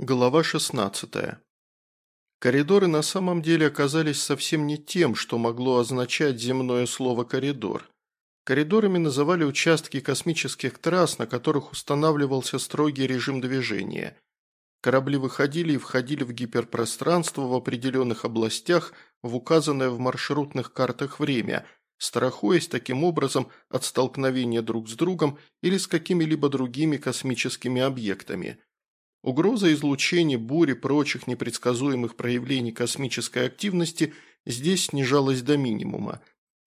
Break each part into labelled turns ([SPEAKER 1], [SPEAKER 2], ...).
[SPEAKER 1] Глава 16. Коридоры на самом деле оказались совсем не тем, что могло означать земное слово «коридор». Коридорами называли участки космических трасс, на которых устанавливался строгий режим движения. Корабли выходили и входили в гиперпространство в определенных областях в указанное в маршрутных картах время, страхуясь таким образом от столкновения друг с другом или с какими-либо другими космическими объектами – Угроза излучения, бури, прочих непредсказуемых проявлений космической активности здесь снижалась до минимума.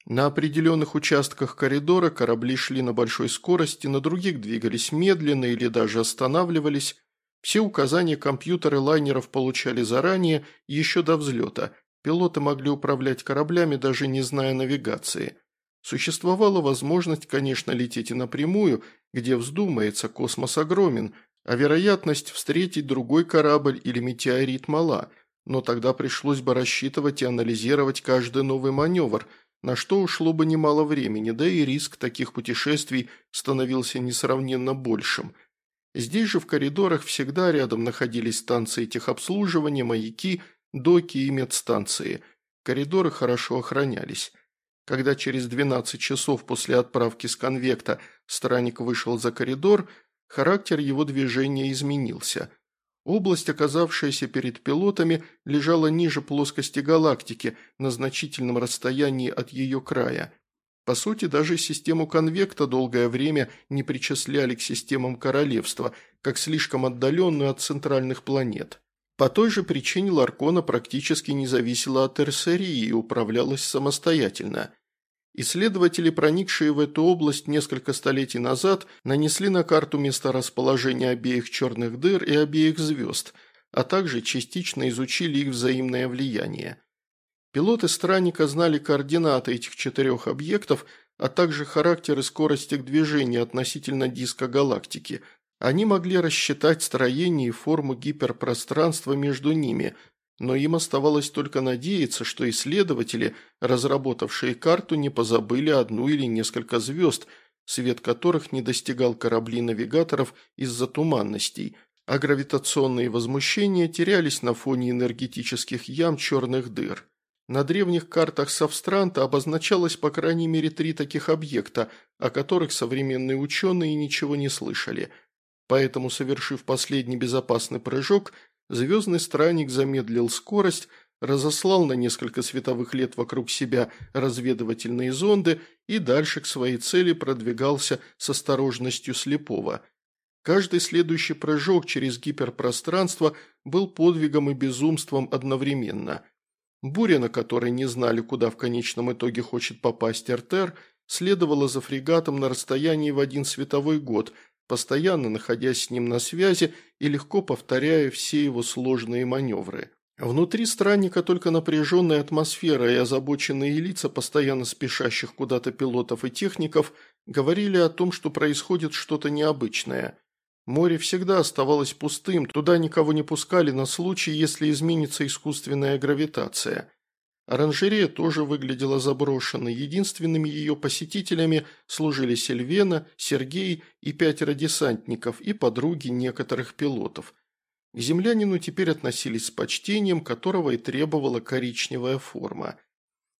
[SPEAKER 1] На определенных участках коридора корабли шли на большой скорости, на других двигались медленно или даже останавливались. Все указания компьютеры лайнеров получали заранее, еще до взлета. Пилоты могли управлять кораблями, даже не зная навигации. Существовала возможность, конечно, лететь и напрямую, где вздумается, космос огромен – а вероятность встретить другой корабль или метеорит мала, но тогда пришлось бы рассчитывать и анализировать каждый новый маневр, на что ушло бы немало времени, да и риск таких путешествий становился несравненно большим. Здесь же в коридорах всегда рядом находились станции техобслуживания, маяки, доки и медстанции. Коридоры хорошо охранялись. Когда через 12 часов после отправки с конвекта странник вышел за коридор – Характер его движения изменился. Область, оказавшаяся перед пилотами, лежала ниже плоскости галактики, на значительном расстоянии от ее края. По сути, даже систему конвекта долгое время не причисляли к системам королевства, как слишком отдаленную от центральных планет. По той же причине Ларкона практически не зависела от Эрсерии и управлялась самостоятельно. Исследователи, проникшие в эту область несколько столетий назад, нанесли на карту месторасположение обеих черных дыр и обеих звезд, а также частично изучили их взаимное влияние. Пилоты странника знали координаты этих четырех объектов, а также характер и скорость их движения относительно диска галактики. Они могли рассчитать строение и форму гиперпространства между ними – но им оставалось только надеяться, что исследователи, разработавшие карту, не позабыли одну или несколько звезд, свет которых не достигал кораблей навигаторов из-за туманностей, а гравитационные возмущения терялись на фоне энергетических ям черных дыр. На древних картах Савстранта обозначалось по крайней мере три таких объекта, о которых современные ученые ничего не слышали. Поэтому, совершив последний безопасный прыжок – Звездный странник замедлил скорость, разослал на несколько световых лет вокруг себя разведывательные зонды и дальше к своей цели продвигался с осторожностью слепого. Каждый следующий прыжок через гиперпространство был подвигом и безумством одновременно. Буря, на которой не знали, куда в конечном итоге хочет попасть Эртер, следовала за фрегатом на расстоянии в один световой год – постоянно находясь с ним на связи и легко повторяя все его сложные маневры. Внутри странника только напряженная атмосфера и озабоченные лица постоянно спешащих куда-то пилотов и техников говорили о том, что происходит что-то необычное. Море всегда оставалось пустым, туда никого не пускали на случай, если изменится искусственная гравитация. Оранжерея тоже выглядела заброшенной, единственными ее посетителями служили Сильвена, Сергей и пятеро десантников и подруги некоторых пилотов. К землянину теперь относились с почтением, которого и требовала коричневая форма.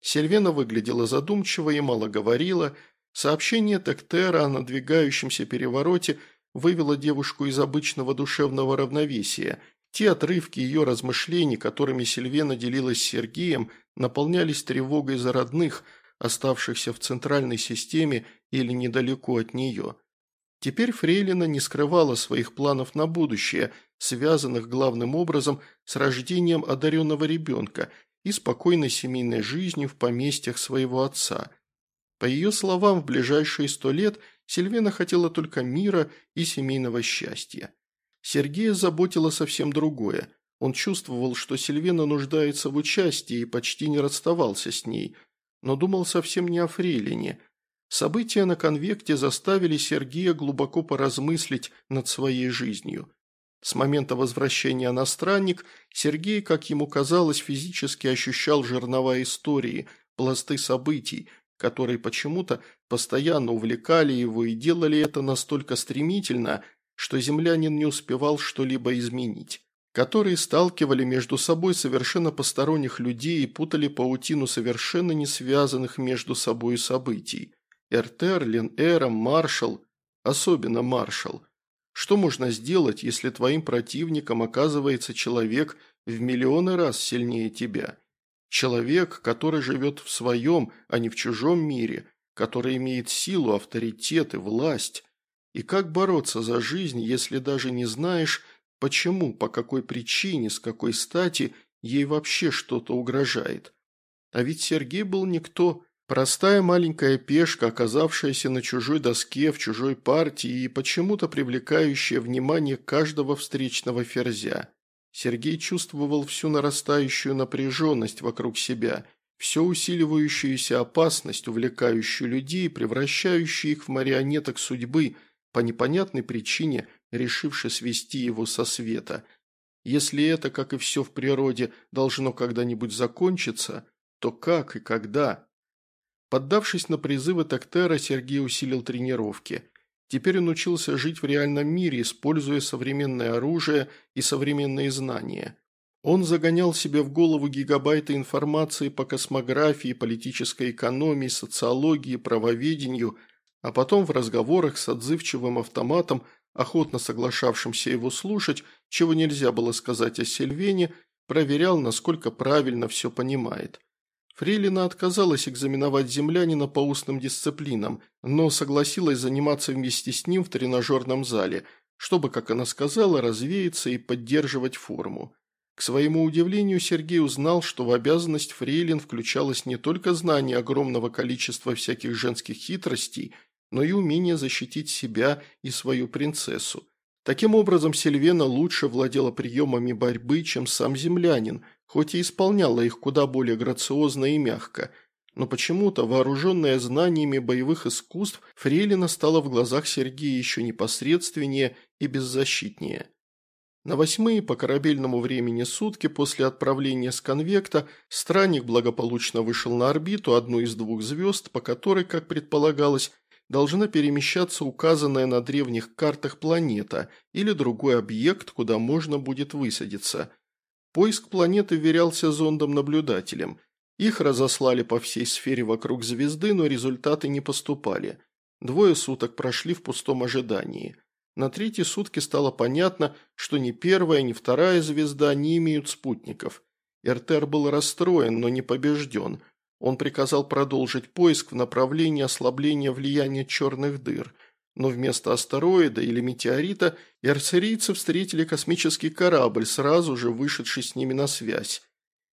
[SPEAKER 1] Сильвена выглядела задумчиво и мало говорила. Сообщение Тектера о надвигающемся перевороте вывело девушку из обычного душевного равновесия – те отрывки ее размышлений, которыми Сильвена делилась с Сергеем, наполнялись тревогой за родных, оставшихся в центральной системе или недалеко от нее. Теперь Фрейлина не скрывала своих планов на будущее, связанных главным образом с рождением одаренного ребенка и спокойной семейной жизнью в поместьях своего отца. По ее словам, в ближайшие сто лет Сильвена хотела только мира и семейного счастья. Сергея заботило совсем другое – он чувствовал, что Сильвена нуждается в участии и почти не расставался с ней, но думал совсем не о Фрейлине. События на конвекте заставили Сергея глубоко поразмыслить над своей жизнью. С момента возвращения на странник Сергей, как ему казалось, физически ощущал жернова истории, пласты событий, которые почему-то постоянно увлекали его и делали это настолько стремительно, что землянин не успевал что-либо изменить. которые сталкивали между собой совершенно посторонних людей и путали паутину совершенно не связанных между собой событий. Эртер, Ленэра, Маршал, особенно Маршал. Что можно сделать, если твоим противником оказывается человек в миллионы раз сильнее тебя? Человек, который живет в своем, а не в чужом мире, который имеет силу, авторитет и власть. И как бороться за жизнь, если даже не знаешь, Почему, по какой причине, с какой стати ей вообще что-то угрожает? А ведь Сергей был никто, простая маленькая пешка, оказавшаяся на чужой доске, в чужой партии и почему-то привлекающая внимание каждого встречного ферзя. Сергей чувствовал всю нарастающую напряженность вокруг себя, всю усиливающуюся опасность, увлекающую людей, превращающую их в марионеток судьбы, по непонятной причине решивший свести его со света. Если это, как и все в природе, должно когда-нибудь закончиться, то как и когда? Поддавшись на призывы Токтера, Сергей усилил тренировки. Теперь он учился жить в реальном мире, используя современное оружие и современные знания. Он загонял себе в голову гигабайты информации по космографии, политической экономии, социологии, правоведению, а потом в разговорах с отзывчивым автоматом охотно соглашавшимся его слушать, чего нельзя было сказать о Сильвене, проверял, насколько правильно все понимает. Фрейлина отказалась экзаменовать землянина по устным дисциплинам, но согласилась заниматься вместе с ним в тренажерном зале, чтобы, как она сказала, развеяться и поддерживать форму. К своему удивлению, Сергей узнал, что в обязанность фрейлин включалось не только знание огромного количества всяких женских хитростей – но и умение защитить себя и свою принцессу. Таким образом, Сильвена лучше владела приемами борьбы, чем сам землянин, хоть и исполняла их куда более грациозно и мягко. Но почему-то, вооруженная знаниями боевых искусств, Фрейлина стала в глазах Сергея еще непосредственнее и беззащитнее. На восьмые по корабельному времени сутки после отправления с конвекта странник благополучно вышел на орбиту, одну из двух звезд, по которой, как предполагалось, должна перемещаться указанная на древних картах планета или другой объект, куда можно будет высадиться. Поиск планеты верялся зондом-наблюдателем. Их разослали по всей сфере вокруг звезды, но результаты не поступали. Двое суток прошли в пустом ожидании. На третьи сутки стало понятно, что ни первая, ни вторая звезда не имеют спутников. Эртер был расстроен, но не побежден – он приказал продолжить поиск в направлении ослабления влияния черных дыр, но вместо астероида или метеорита эрцерийцы встретили космический корабль, сразу же вышедший с ними на связь.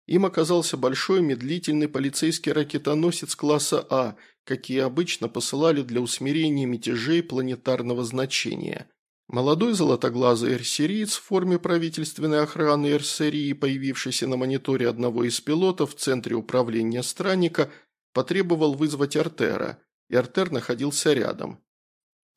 [SPEAKER 1] Им оказался большой медлительный полицейский ракетоносец класса А, какие обычно посылали для усмирения мятежей планетарного значения. Молодой золотоглазый эрсериец в форме правительственной охраны Эрсерии, появившийся на мониторе одного из пилотов в центре управления странника, потребовал вызвать Артера, и Артер находился рядом.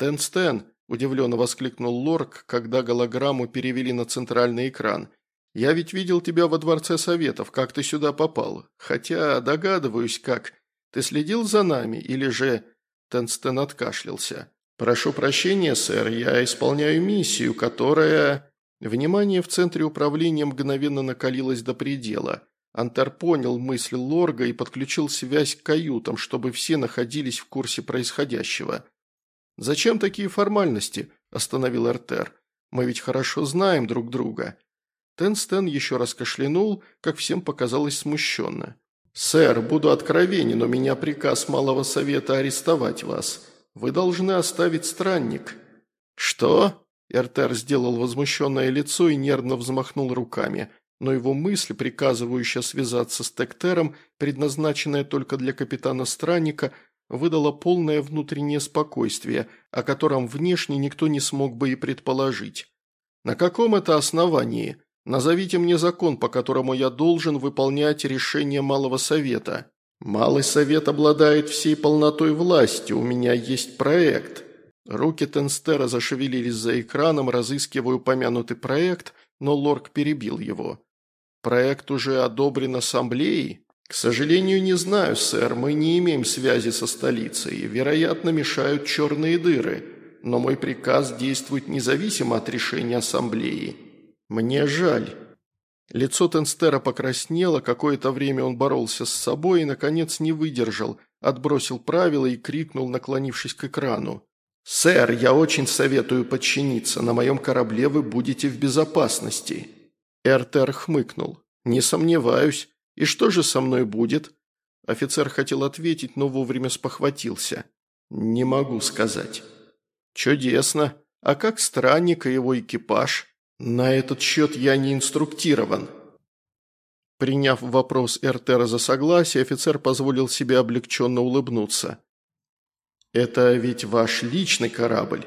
[SPEAKER 1] «Тен-Стен!» – удивленно воскликнул Лорк, когда голограмму перевели на центральный экран. «Я ведь видел тебя во Дворце Советов, как ты сюда попал. Хотя догадываюсь, как. Ты следил за нами или же...» Тенстен откашлялся. «Прошу прощения, сэр, я исполняю миссию, которая...» Внимание в центре управления мгновенно накалилось до предела. Антар понял мысль Лорга и подключил связь к каютам, чтобы все находились в курсе происходящего. «Зачем такие формальности?» – остановил Эртер. «Мы ведь хорошо знаем друг друга». Тенстен еще раз кашлянул, как всем показалось смущенно. «Сэр, буду откровенен, у меня приказ Малого Совета арестовать вас. Вы должны оставить странник». «Что?» Эртер сделал возмущенное лицо и нервно взмахнул руками, но его мысль, приказывающая связаться с Тектером, предназначенная только для капитана Странника, выдала полное внутреннее спокойствие, о котором внешне никто не смог бы и предположить. «На каком это основании? Назовите мне закон, по которому я должен выполнять решение Малого Совета». «Малый совет обладает всей полнотой власти, у меня есть проект». Руки Тенстера зашевелились за экраном, разыскивая упомянутый проект, но Лорк перебил его. «Проект уже одобрен ассамблеей?» «К сожалению, не знаю, сэр, мы не имеем связи со столицей, вероятно, мешают черные дыры, но мой приказ действует независимо от решения ассамблеи». «Мне жаль». Лицо Тенстера покраснело, какое-то время он боролся с собой и, наконец, не выдержал, отбросил правила и крикнул, наклонившись к экрану. «Сэр, я очень советую подчиниться. На моем корабле вы будете в безопасности». Эртер хмыкнул. «Не сомневаюсь. И что же со мной будет?» Офицер хотел ответить, но вовремя спохватился. «Не могу сказать». «Чудесно. А как странник и его экипаж?» «На этот счет я не инструктирован». Приняв вопрос Эртера за согласие, офицер позволил себе облегченно улыбнуться. «Это ведь ваш личный корабль?»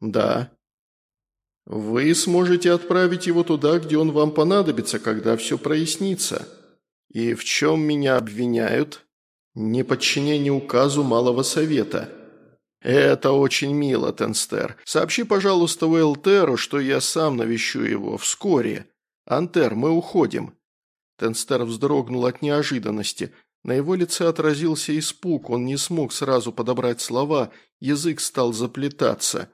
[SPEAKER 1] «Да». «Вы сможете отправить его туда, где он вам понадобится, когда все прояснится. И в чем меня обвиняют?» «Неподчинение указу Малого Совета». «Это очень мило, Тенстер. Сообщи, пожалуйста, Уэлтеру, что я сам навещу его вскоре. Антер, мы уходим». Тенстер вздрогнул от неожиданности. На его лице отразился испуг, он не смог сразу подобрать слова, язык стал заплетаться.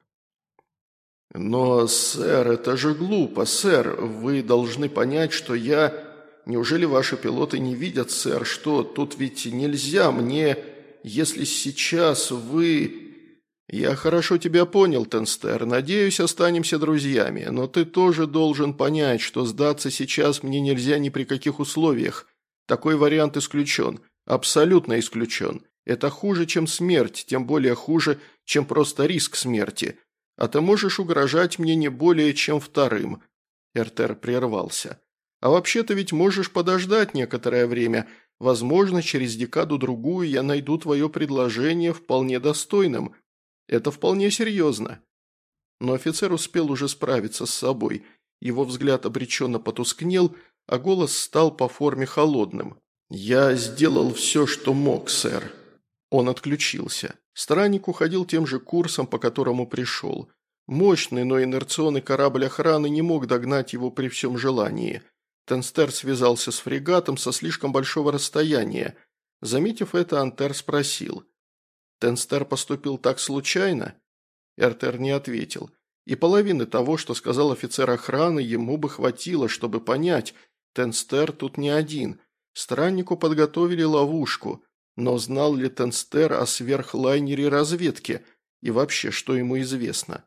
[SPEAKER 1] «Но, сэр, это же глупо, сэр. Вы должны понять, что я... Неужели ваши пилоты не видят, сэр, что тут ведь нельзя мне... Если сейчас вы...» «Я хорошо тебя понял, Тенстер. Надеюсь, останемся друзьями. Но ты тоже должен понять, что сдаться сейчас мне нельзя ни при каких условиях. Такой вариант исключен. Абсолютно исключен. Это хуже, чем смерть, тем более хуже, чем просто риск смерти. А ты можешь угрожать мне не более, чем вторым». Эртер прервался. «А вообще-то ведь можешь подождать некоторое время. Возможно, через декаду-другую я найду твое предложение вполне достойным». Это вполне серьезно. Но офицер успел уже справиться с собой. Его взгляд обреченно потускнел, а голос стал по форме холодным. «Я сделал все, что мог, сэр». Он отключился. Странник уходил тем же курсом, по которому пришел. Мощный, но инерционный корабль охраны не мог догнать его при всем желании. Тенстер связался с фрегатом со слишком большого расстояния. Заметив это, Антер спросил – Тенстер поступил так случайно?» Эртер не ответил. И половины того, что сказал офицер охраны, ему бы хватило, чтобы понять, Тенстер тут не один. Страннику подготовили ловушку, но знал ли Тенстер о сверхлайнере разведки и вообще, что ему известно?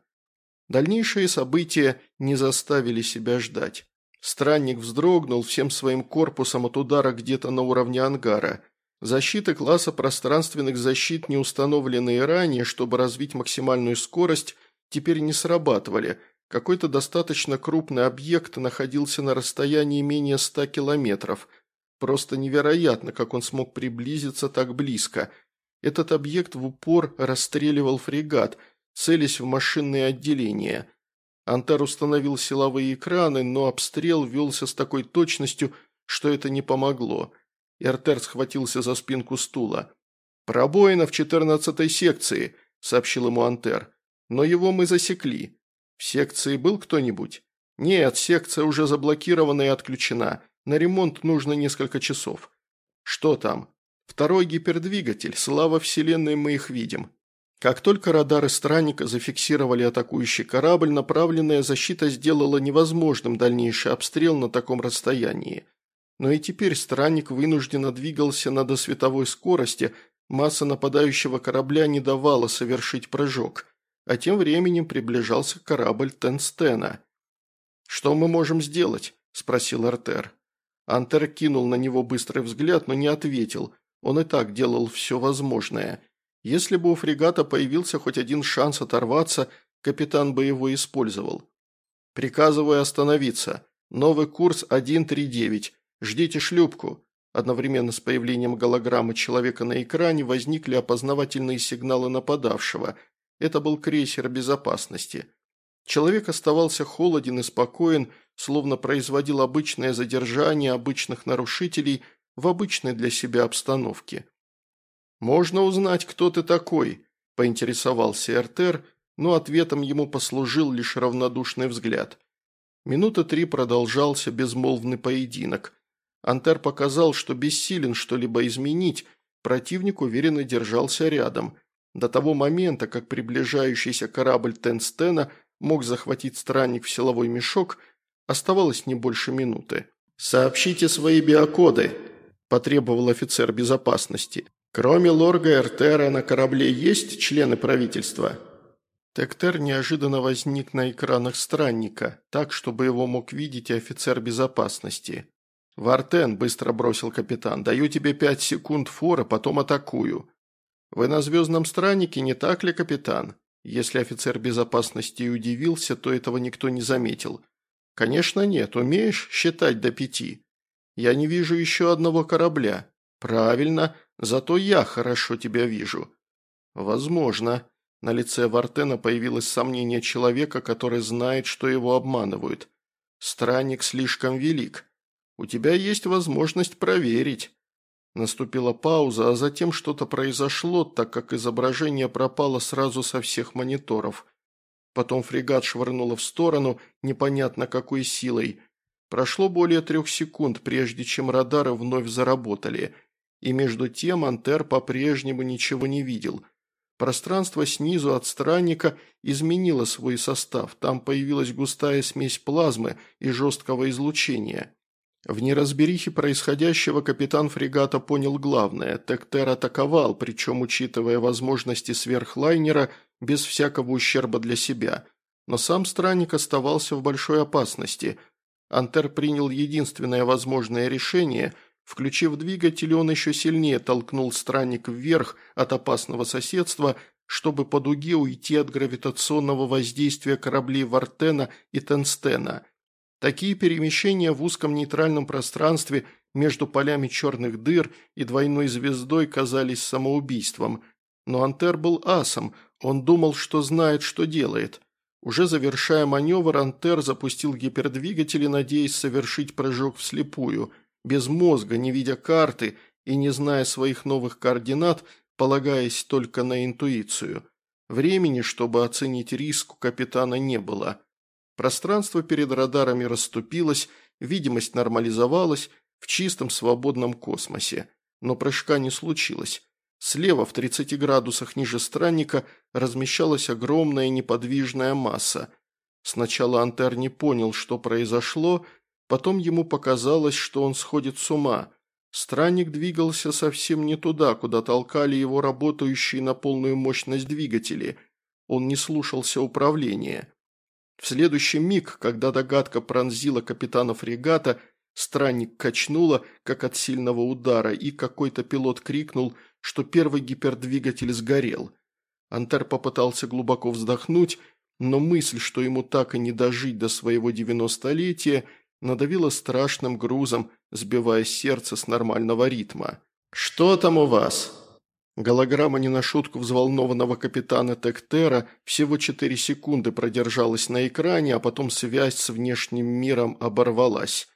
[SPEAKER 1] Дальнейшие события не заставили себя ждать. Странник вздрогнул всем своим корпусом от удара где-то на уровне ангара. Защиты класса пространственных защит, не установленные ранее, чтобы развить максимальную скорость, теперь не срабатывали. Какой-то достаточно крупный объект находился на расстоянии менее 100 километров. Просто невероятно, как он смог приблизиться так близко. Этот объект в упор расстреливал фрегат, целясь в машинные отделения. Антар установил силовые экраны, но обстрел велся с такой точностью, что это не помогло. Эртер схватился за спинку стула. «Пробоина в четырнадцатой секции», – сообщил ему Антер. «Но его мы засекли. В секции был кто-нибудь?» «Нет, секция уже заблокирована и отключена. На ремонт нужно несколько часов». «Что там?» «Второй гипердвигатель. Слава Вселенной, мы их видим». Как только радары странника зафиксировали атакующий корабль, направленная защита сделала невозможным дальнейший обстрел на таком расстоянии – но и теперь странник вынужденно двигался на досветовой скорости, масса нападающего корабля не давала совершить прыжок, а тем временем приближался корабль Тенстена. «Что мы можем сделать?» – спросил Артер. Антер кинул на него быстрый взгляд, но не ответил. Он и так делал все возможное. Если бы у фрегата появился хоть один шанс оторваться, капитан бы его использовал. «Приказываю остановиться. Новый курс 139. «Ждите шлюпку!» Одновременно с появлением голограммы человека на экране возникли опознавательные сигналы нападавшего. Это был крейсер безопасности. Человек оставался холоден и спокоен, словно производил обычное задержание обычных нарушителей в обычной для себя обстановке. «Можно узнать, кто ты такой?» – поинтересовался Эртер, но ответом ему послужил лишь равнодушный взгляд. Минута три продолжался безмолвный поединок – Антер показал, что бессилен что-либо изменить, противник уверенно держался рядом. До того момента, как приближающийся корабль Тенстена мог захватить странник в силовой мешок, оставалось не больше минуты. «Сообщите свои биокоды», – потребовал офицер безопасности. «Кроме Лорга Эртера на корабле есть члены правительства?» Тектер неожиданно возник на экранах странника, так, чтобы его мог видеть и офицер безопасности. «Вартен», – быстро бросил капитан, – «даю тебе пять секунд фора, потом атакую». «Вы на звездном страннике, не так ли, капитан?» Если офицер безопасности и удивился, то этого никто не заметил. «Конечно нет. Умеешь считать до пяти?» «Я не вижу еще одного корабля». «Правильно. Зато я хорошо тебя вижу». «Возможно». На лице Вартена появилось сомнение человека, который знает, что его обманывают. «Странник слишком велик. У тебя есть возможность проверить». Наступила пауза, а затем что-то произошло, так как изображение пропало сразу со всех мониторов. Потом фрегат швырнуло в сторону, непонятно какой силой. Прошло более трех секунд, прежде чем радары вновь заработали. И между тем Антер по-прежнему ничего не видел. Пространство снизу от странника изменило свой состав. Там появилась густая смесь плазмы и жесткого излучения. В неразберихе происходящего капитан фрегата понял главное – Тектер атаковал, причем учитывая возможности сверхлайнера без всякого ущерба для себя. Но сам странник оставался в большой опасности. Антер принял единственное возможное решение – Включив двигатель, он еще сильнее толкнул странник вверх от опасного соседства, чтобы по дуге уйти от гравитационного воздействия кораблей Вартена и Тенстена. Такие перемещения в узком нейтральном пространстве между полями черных дыр и двойной звездой казались самоубийством. Но Антер был асом, он думал, что знает, что делает. Уже завершая маневр, Антер запустил гипердвигатели, надеясь совершить прыжок вслепую, без мозга, не видя карты и не зная своих новых координат, полагаясь только на интуицию. Времени, чтобы оценить риск, у капитана не было. Пространство перед радарами расступилось, видимость нормализовалась в чистом свободном космосе. Но прыжка не случилось. Слева, в 30 градусах ниже странника, размещалась огромная неподвижная масса. Сначала Антер не понял, что произошло, потом ему показалось, что он сходит с ума. Странник двигался совсем не туда, куда толкали его работающие на полную мощность двигатели. Он не слушался управления. В следующий миг, когда догадка пронзила капитана фрегата, странник качнуло, как от сильного удара, и какой-то пилот крикнул, что первый гипердвигатель сгорел. Антер попытался глубоко вздохнуть, но мысль, что ему так и не дожить до своего девяностолетия, надавила страшным грузом, сбивая сердце с нормального ритма. «Что там у вас?» Голограмма не на шутку взволнованного капитана Тектера всего четыре секунды продержалась на экране, а потом связь с внешним миром оборвалась.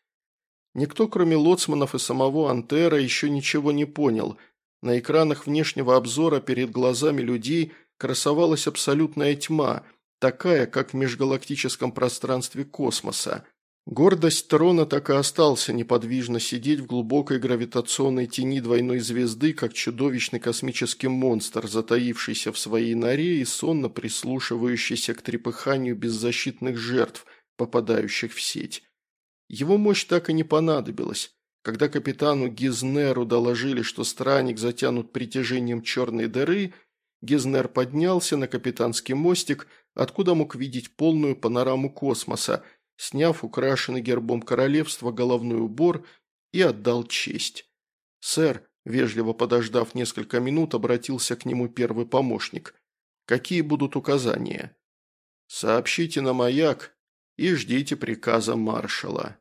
[SPEAKER 1] Никто, кроме лоцманов и самого Антера, еще ничего не понял. На экранах внешнего обзора перед глазами людей красовалась абсолютная тьма, такая, как в межгалактическом пространстве космоса. Гордость трона так и остался неподвижно сидеть в глубокой гравитационной тени двойной звезды, как чудовищный космический монстр, затаившийся в своей норе и сонно прислушивающийся к трепыханию беззащитных жертв, попадающих в сеть. Его мощь так и не понадобилась. Когда капитану Гизнеру доложили, что странник затянут притяжением черной дыры, Гизнер поднялся на капитанский мостик, откуда мог видеть полную панораму космоса – сняв украшенный гербом королевства головной убор и отдал честь. «Сэр», вежливо подождав несколько минут, обратился к нему первый помощник. «Какие будут указания?» «Сообщите на маяк и ждите приказа маршала».